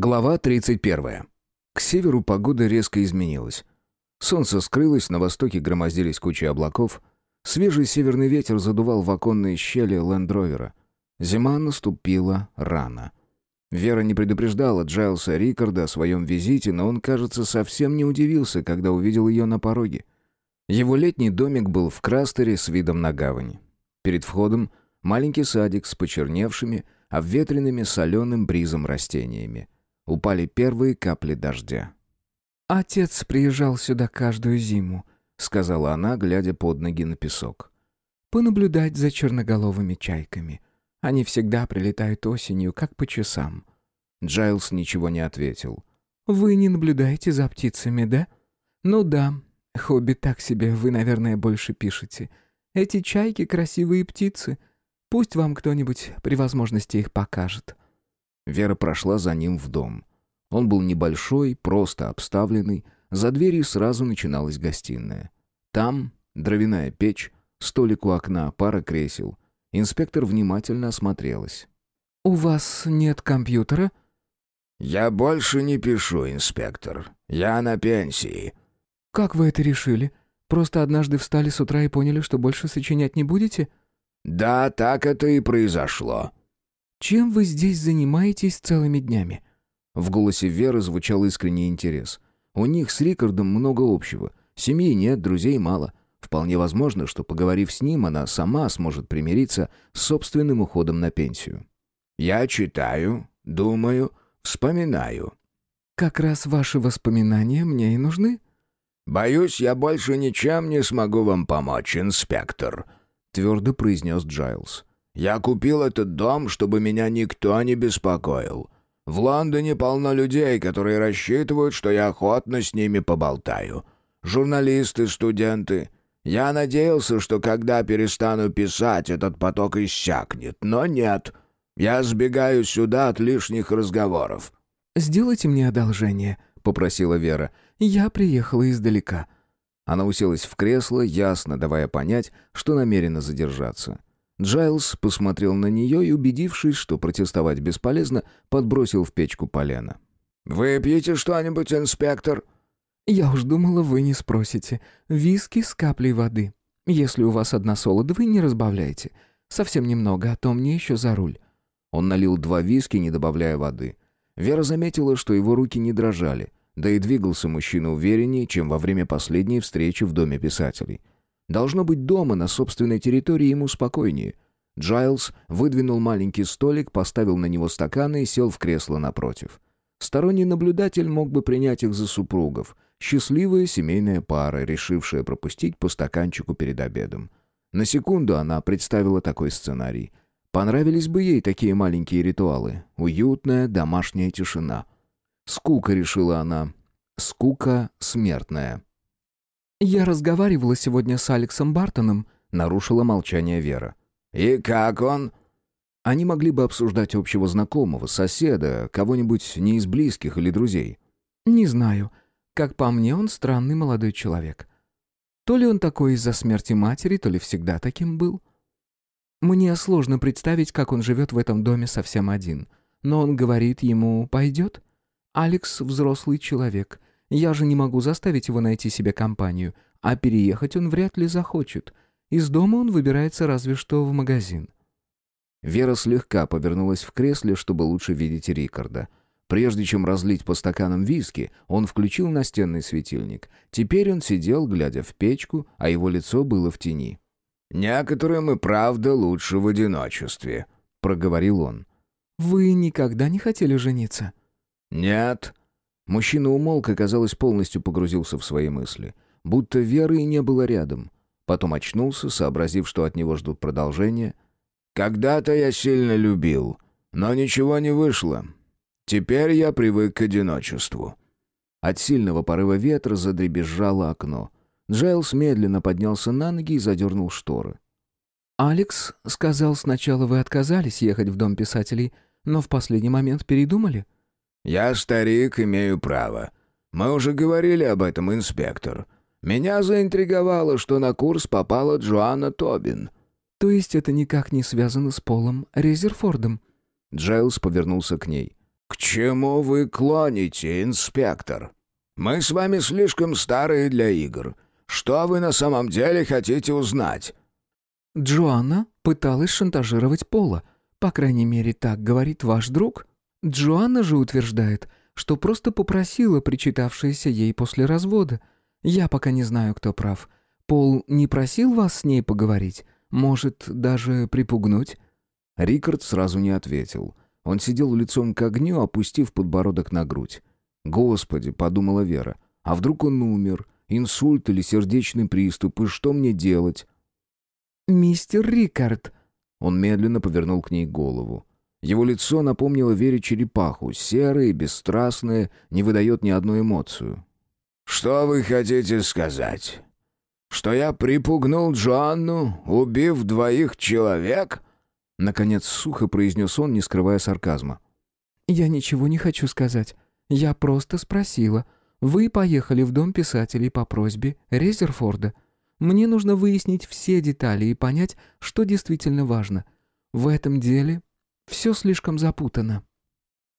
Глава 31. К северу погода резко изменилась. Солнце скрылось, на востоке громоздились кучи облаков. Свежий северный ветер задувал в оконные щели лендровера. Зима наступила рано. Вера не предупреждала Джайлса Рикарда о своем визите, но он, кажется, совсем не удивился, когда увидел ее на пороге. Его летний домик был в Крастере с видом на гавань. Перед входом маленький садик с почерневшими, обветренными соленым бризом растениями. Упали первые капли дождя. «Отец приезжал сюда каждую зиму», — сказала она, глядя под ноги на песок. «Понаблюдать за черноголовыми чайками. Они всегда прилетают осенью, как по часам». Джайлс ничего не ответил. «Вы не наблюдаете за птицами, да?» «Ну да. Хобби так себе, вы, наверное, больше пишете. Эти чайки — красивые птицы. Пусть вам кто-нибудь при возможности их покажет». Вера прошла за ним в дом. Он был небольшой, просто обставленный. За дверью сразу начиналась гостиная. Там дровяная печь, столик у окна, пара кресел. Инспектор внимательно осмотрелась. «У вас нет компьютера?» «Я больше не пишу, инспектор. Я на пенсии». «Как вы это решили? Просто однажды встали с утра и поняли, что больше сочинять не будете?» «Да, так это и произошло». «Чем вы здесь занимаетесь целыми днями?» В голосе Веры звучал искренний интерес. У них с Рикардом много общего. Семьи нет, друзей мало. Вполне возможно, что, поговорив с ним, она сама сможет примириться с собственным уходом на пенсию. «Я читаю, думаю, вспоминаю». «Как раз ваши воспоминания мне и нужны». «Боюсь, я больше ничем не смогу вам помочь, инспектор», — твердо произнес Джайлз. «Я купил этот дом, чтобы меня никто не беспокоил. В Лондоне полно людей, которые рассчитывают, что я охотно с ними поболтаю. Журналисты, студенты. Я надеялся, что когда перестану писать, этот поток иссякнет, но нет. Я сбегаю сюда от лишних разговоров». «Сделайте мне одолжение», — попросила Вера. «Я приехала издалека». Она уселась в кресло, ясно давая понять, что намерена задержаться. Джайлз посмотрел на нее и, убедившись, что протестовать бесполезно, подбросил в печку полено. «Выпьете что-нибудь, инспектор?» «Я уж думала, вы не спросите. Виски с каплей воды. Если у вас одна солодовая, не разбавляйте. Совсем немного, а то мне еще за руль». Он налил два виски, не добавляя воды. Вера заметила, что его руки не дрожали, да и двигался мужчина увереннее, чем во время последней встречи в Доме писателей. Должно быть, дома, на собственной территории, ему спокойнее. Джайлз выдвинул маленький столик, поставил на него стаканы и сел в кресло напротив. Сторонний наблюдатель мог бы принять их за супругов. Счастливая семейная пара, решившая пропустить по стаканчику перед обедом. На секунду она представила такой сценарий. Понравились бы ей такие маленькие ритуалы. Уютная домашняя тишина. Скука, решила она. Скука смертная. «Я разговаривала сегодня с Алексом Бартоном», — нарушила молчание Вера. «И как он?» Они могли бы обсуждать общего знакомого, соседа, кого-нибудь не из близких или друзей. «Не знаю. Как по мне, он странный молодой человек. То ли он такой из-за смерти матери, то ли всегда таким был. Мне сложно представить, как он живет в этом доме совсем один. Но он говорит, ему пойдет. Алекс взрослый человек, я же не могу заставить его найти себе компанию, а переехать он вряд ли захочет. Из дома он выбирается разве что в магазин». Вера слегка повернулась в кресле, чтобы лучше видеть Рикарда. Прежде чем разлить по стаканам виски, он включил настенный светильник. Теперь он сидел, глядя в печку, а его лицо было в тени. «Некоторым и правда лучше в одиночестве», — проговорил он. «Вы никогда не хотели жениться?» «Нет», Мужчина умолк и, казалось, полностью погрузился в свои мысли. Будто Веры и не было рядом. Потом очнулся, сообразив, что от него ждут продолжения. «Когда-то я сильно любил, но ничего не вышло. Теперь я привык к одиночеству». От сильного порыва ветра задребезжало окно. Джайлс медленно поднялся на ноги и задернул шторы. «Алекс сказал, сначала вы отказались ехать в Дом писателей, но в последний момент передумали?» «Я старик, имею право. Мы уже говорили об этом, инспектор. Меня заинтриговало, что на курс попала Джоанна Тобин». «То есть это никак не связано с Полом Резерфордом?» Джайлс повернулся к ней. «К чему вы клоните, инспектор? Мы с вами слишком старые для игр. Что вы на самом деле хотите узнать?» Джоанна пыталась шантажировать Пола. По крайней мере, так говорит ваш друг. Джоанна же утверждает, что просто попросила причитавшееся ей после развода. Я пока не знаю, кто прав. Пол не просил вас с ней поговорить? Может, даже припугнуть?» Рикард сразу не ответил. Он сидел лицом к огню, опустив подбородок на грудь. «Господи», — подумала Вера, — «а вдруг он умер? Инсульт или сердечный приступ? И что мне делать?» «Мистер Рикард», — он медленно повернул к ней голову. Его лицо напомнило Вере черепаху, серое, бесстрастное, не выдает ни одну эмоцию. «Что вы хотите сказать? Что я припугнул Джоанну, убив двоих человек?» Наконец сухо произнес он, не скрывая сарказма. «Я ничего не хочу сказать. Я просто спросила. Вы поехали в дом писателей по просьбе Резерфорда. Мне нужно выяснить все детали и понять, что действительно важно. В этом деле все слишком запутано».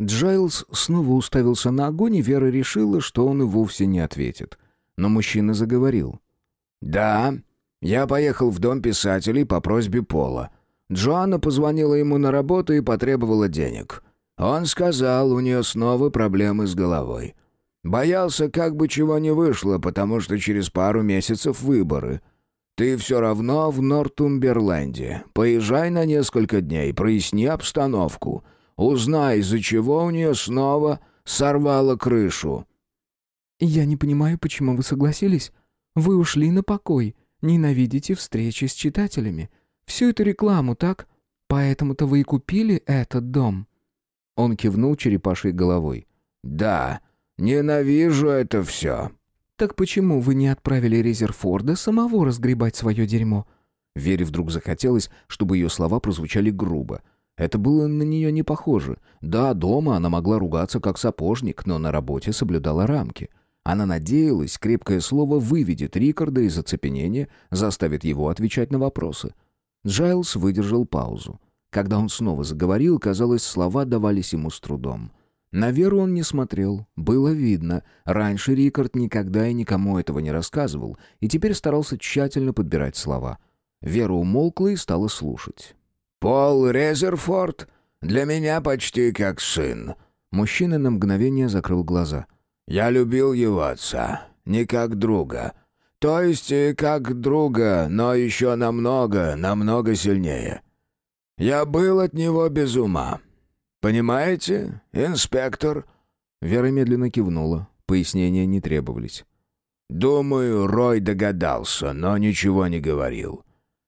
Джайлз снова уставился на огонь, и Вера решила, что он и вовсе не ответит. Но мужчина заговорил. «Да, я поехал в дом писателей по просьбе Пола. Джоанна позвонила ему на работу и потребовала денег. Он сказал, у нее снова проблемы с головой. Боялся, как бы чего не вышло, потому что через пару месяцев выборы. Ты все равно в Нортумберленде. Поезжай на несколько дней, проясни обстановку. Узнай, из-за чего у нее снова сорвало крышу». «Я не понимаю, почему вы согласились. Вы ушли на покой, ненавидите встречи с читателями. Всю эту рекламу, так? Поэтому-то вы и купили этот дом». Он кивнул черепашей головой. «Да, ненавижу это все». «Так почему вы не отправили Резерфорда самого разгребать свое дерьмо?» Вере вдруг захотелось, чтобы ее слова прозвучали грубо. Это было на нее не похоже. Да, дома она могла ругаться как сапожник, но на работе соблюдала рамки. Она надеялась, крепкое слово выведет Рикарда из оцепенения, заставит его отвечать на вопросы. Джайлс выдержал паузу. Когда он снова заговорил, казалось, слова давались ему с трудом. На Веру он не смотрел. Было видно. Раньше Рикард никогда и никому этого не рассказывал, и теперь старался тщательно подбирать слова. Вера умолкла и стала слушать. «Пол Резерфорд? Для меня почти как сын». Мужчина на мгновение закрыл глаза. «Я любил его отца, не как друга. То есть как друга, но еще намного, намного сильнее. Я был от него без ума. «Понимаете, инспектор?» Вера медленно кивнула. Пояснения не требовались. «Думаю, Рой догадался, но ничего не говорил.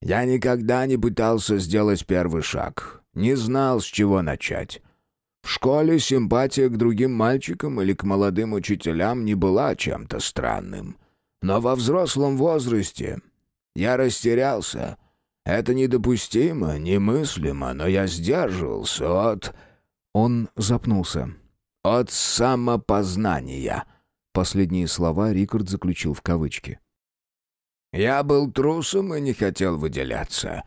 Я никогда не пытался сделать первый шаг. Не знал, с чего начать. В школе симпатия к другим мальчикам или к молодым учителям не была чем-то странным. Но во взрослом возрасте я растерялся. Это недопустимо, немыслимо, но я сдерживался от...» Он запнулся. «От самопознания». Последние слова Рикард заключил в кавычки. «Я был трусом и не хотел выделяться.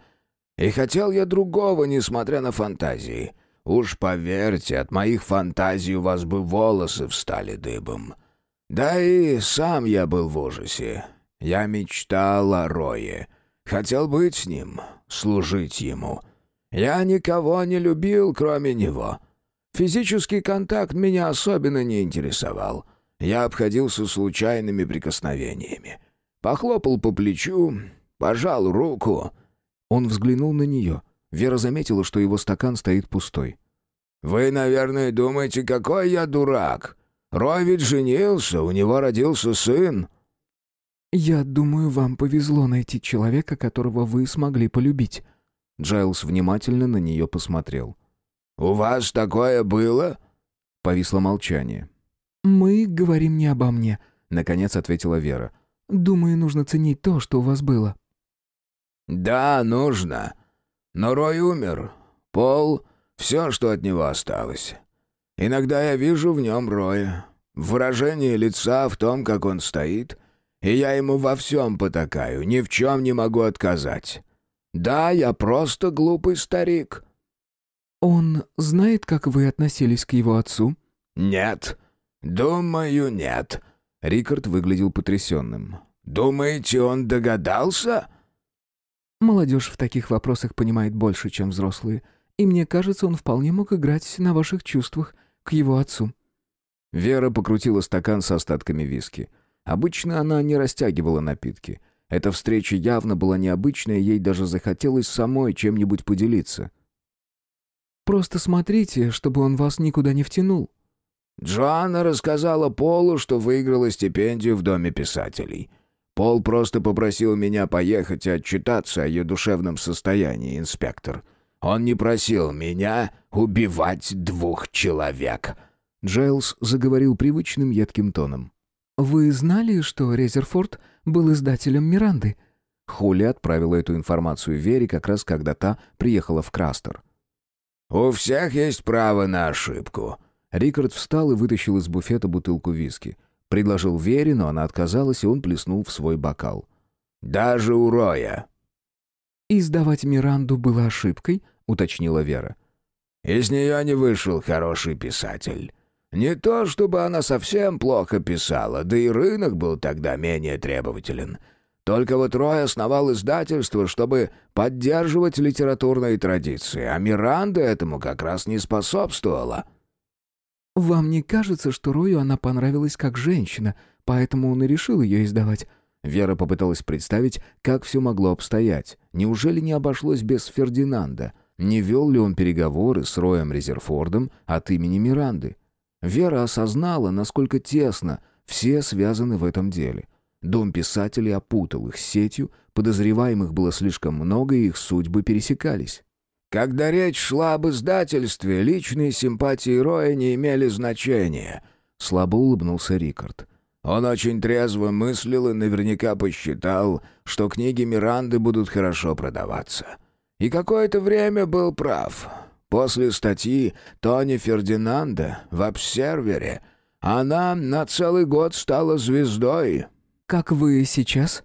И хотел я другого, несмотря на фантазии. Уж поверьте, от моих фантазий у вас бы волосы встали дыбом. Да и сам я был в ужасе. Я мечтал о Рое. Хотел быть с ним, служить ему. Я никого не любил, кроме него. Физический контакт меня особенно не интересовал. Я обходился случайными прикосновениями. Похлопал по плечу, пожал руку. Он взглянул на нее. Вера заметила, что его стакан стоит пустой. «Вы, наверное, думаете, какой я дурак. Рой ведь женился, у него родился сын». «Я думаю, вам повезло найти человека, которого вы смогли полюбить». Джайлс внимательно на нее посмотрел. «У вас такое было?» Повисло молчание. «Мы говорим не обо мне», — наконец ответила Вера. «Думаю, нужно ценить то, что у вас было». «Да, нужно. Но Рой умер. Пол — все, что от него осталось. Иногда я вижу в нем Роя. Выражение лица в том, как он стоит, и я ему во всем потакаю, ни в чем не могу отказать. Да, я просто глупый старик». Он знает, как вы относились к его отцу?» «Нет. Думаю, нет». Рикард выглядел потрясенным. «Думаете, он догадался?» «Молодежь в таких вопросах понимает больше, чем взрослые, и мне кажется, он вполне мог играть на ваших чувствах к его отцу». Вера покрутила стакан с остатками виски. Обычно она не растягивала напитки. Эта встреча явно была необычной, ей даже захотелось самой чем-нибудь поделиться. «Просто смотрите, чтобы он вас никуда не втянул». Джоанна рассказала Полу, что выиграла стипендию в Доме писателей. Пол просто попросил меня поехать и отчитаться о ее душевном состоянии, инспектор. Он не просил меня убивать двух человек». Джайлз заговорил привычным едким тоном. «Вы знали, что Резерфорд был издателем «Миранды»?» Холли отправила эту информацию Вере как раз когда та приехала в Крастер. «У всех есть право на ошибку». Рикард встал и вытащил из буфета бутылку виски. Предложил Вере, но она отказалась, и он плеснул в свой бокал. «Даже у Роя». «Издавать Миранду было ошибкой?» — уточнила Вера. «Из нее не вышел хороший писатель. Не то, чтобы она совсем плохо писала, да и рынок был тогда менее требователен. Только вот Рой основал издательство, чтобы поддерживать литературные традиции, а Миранда этому как раз не способствовала». «Вам не кажется, что Рою она понравилась как женщина, поэтому он и решил ее издавать?» Вера попыталась представить, как все могло обстоять. Неужели не обошлось без Фердинанда? Не вел ли он переговоры с Роем Резерфордом от имени Миранды? Вера осознала, насколько тесно все связаны в этом деле. Дом писателей опутал их сетью, подозреваемых было слишком много, и их судьбы пересекались. Когда речь шла об издательстве, личные симпатии Роя не имели значения. Слабо улыбнулся Рикард. Он очень трезво мыслил и наверняка посчитал, что книги Миранды будут хорошо продаваться. И какое-то время был прав. После статьи Тони Фердинанда в «Обсервере» она на целый год стала звездой. «Как вы сейчас?»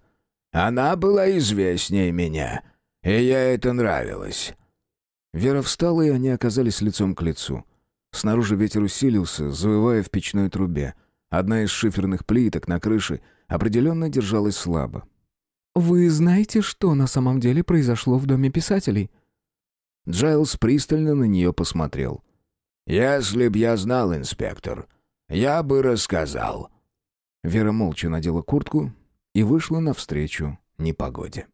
«Она была известнее меня, и ей это нравилось. Вера встала, и они оказались лицом к лицу. Снаружи ветер усилился, завывая в печной трубе. Одна из шиферных плиток на крыше определенно держалась слабо. «Вы знаете, что на самом деле произошло в Доме писателей?» Джайлз пристально на нее посмотрел. «Если б я знал, инспектор, я бы рассказал». Вера молча надела куртку и вышла навстречу непогоде.